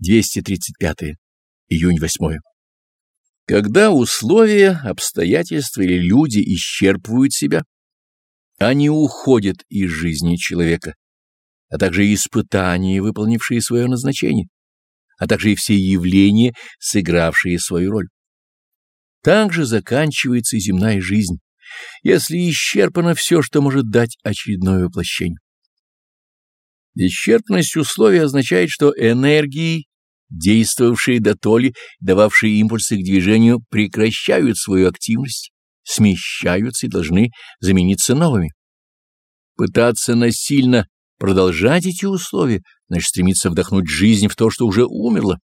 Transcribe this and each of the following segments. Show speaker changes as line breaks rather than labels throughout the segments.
235. Июнь 8. Когда условия, обстоятельства или люди исчерпывают себя, они уходят из жизни человека, а также испытания, выполнившие свое назначение, а также и все явления, сыгравшие свою роль. Также заканчивается земная жизнь, если исчерпано все, что может дать очередное воплощение. Исчерпанность условий означает, что энергии действовавшие до толи, дававшие импульсы к движению, прекращают свою активность, смещаются и должны замениться новыми. Пытаться насильно продолжать эти условия, значит стремиться вдохнуть жизнь в то, что уже умерло,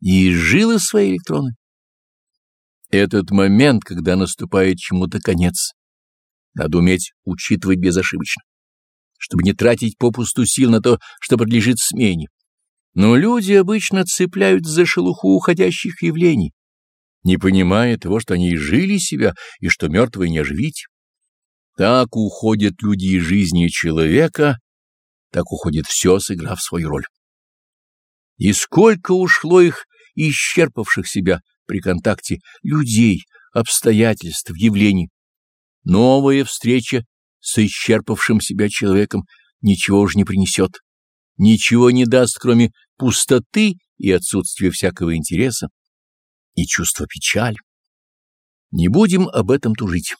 и изжило свои электроны. Этот момент, когда наступает чему-то конец, надо уметь учитывать безошибочно, чтобы не тратить попусту сил на то, что подлежит смене. Но люди обычно цепляют за шелуху уходящих явлений, не понимая того, что они жили себя и что мертвые не оживить. Так уходят люди из жизни человека, так уходит все, сыграв свою роль. И сколько ушло их, исчерпавших себя при контакте, людей, обстоятельств, явлений. Новая встреча с исчерпавшим себя человеком ничего уж не принесет ничего не даст, кроме пустоты и отсутствия всякого интереса и чувства печали. Не будем об этом тужить,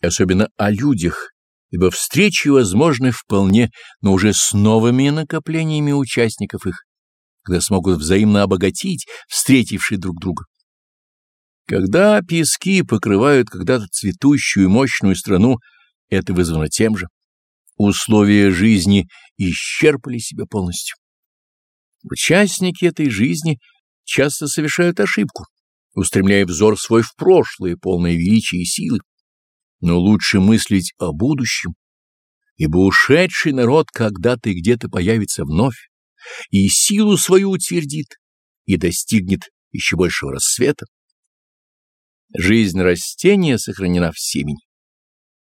особенно о людях, ибо встречи возможны вполне, но уже с новыми накоплениями участников их, когда смогут взаимно обогатить встретившие друг друга. Когда пески покрывают когда-то цветущую и мощную страну, это вызвано тем же условия жизни исчерпали себя полностью. Участники этой жизни часто совершают ошибку, устремляя взор свой в прошлое, полное величия и силы. Но лучше мыслить о будущем, ибо ушедший народ когда-то и где-то появится вновь, и силу свою утвердит, и достигнет еще большего рассвета. Жизнь растения сохранена в семени.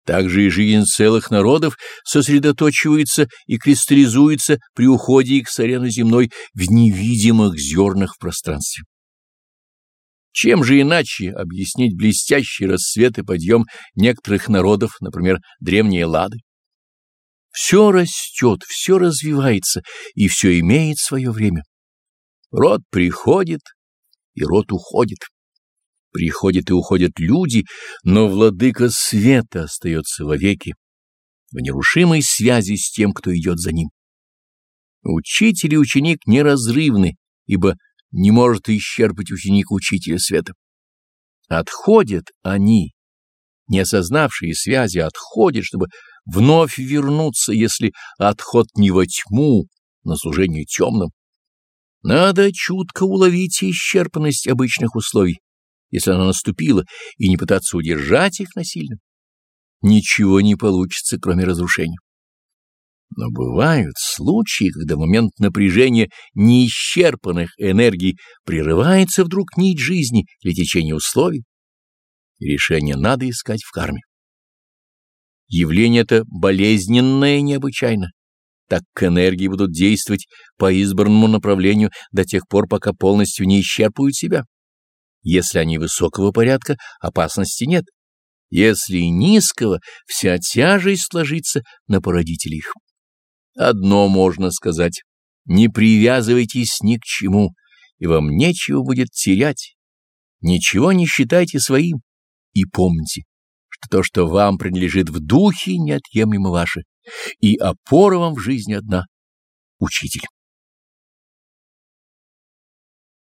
Также и жизнь целых народов сосредоточивается и кристаллизуется при уходе их с арены земной в невидимых зернах в пространстве. Чем же иначе объяснить блестящий рассвет и подъем некоторых народов, например, древние Лады? Все растет, все развивается, и все имеет свое время. Род приходит, и род уходит. Приходят и уходят люди, но владыка света остается вовеки, в нерушимой связи с тем, кто идет за ним. Учитель и ученик неразрывны, ибо не может исчерпать ученик учителя света. Отходят они, не осознавшие связи, отходят, чтобы вновь вернуться, если отход не во тьму, на служение темным. Надо чутко уловить исчерпанность обычных условий если она наступила, и не пытаться удержать их насильно. Ничего не получится, кроме разрушения. Но бывают случаи, когда момент напряжения неисчерпанных энергий прерывается вдруг нить жизни или течение условий. решение надо искать в карме. Явление это болезненное необычайно, так как энергии будут действовать по избранному направлению до тех пор, пока полностью не исчерпывают себя. Если они высокого порядка, опасности нет. Если низкого, вся тяжесть ложится на породителей их. Одно можно сказать — не привязывайтесь ни к чему, и вам нечего будет терять. Ничего не считайте своим, и помните, что то, что вам принадлежит в духе, неотъемлемо ваше, и опора вам в жизни одна — учитель.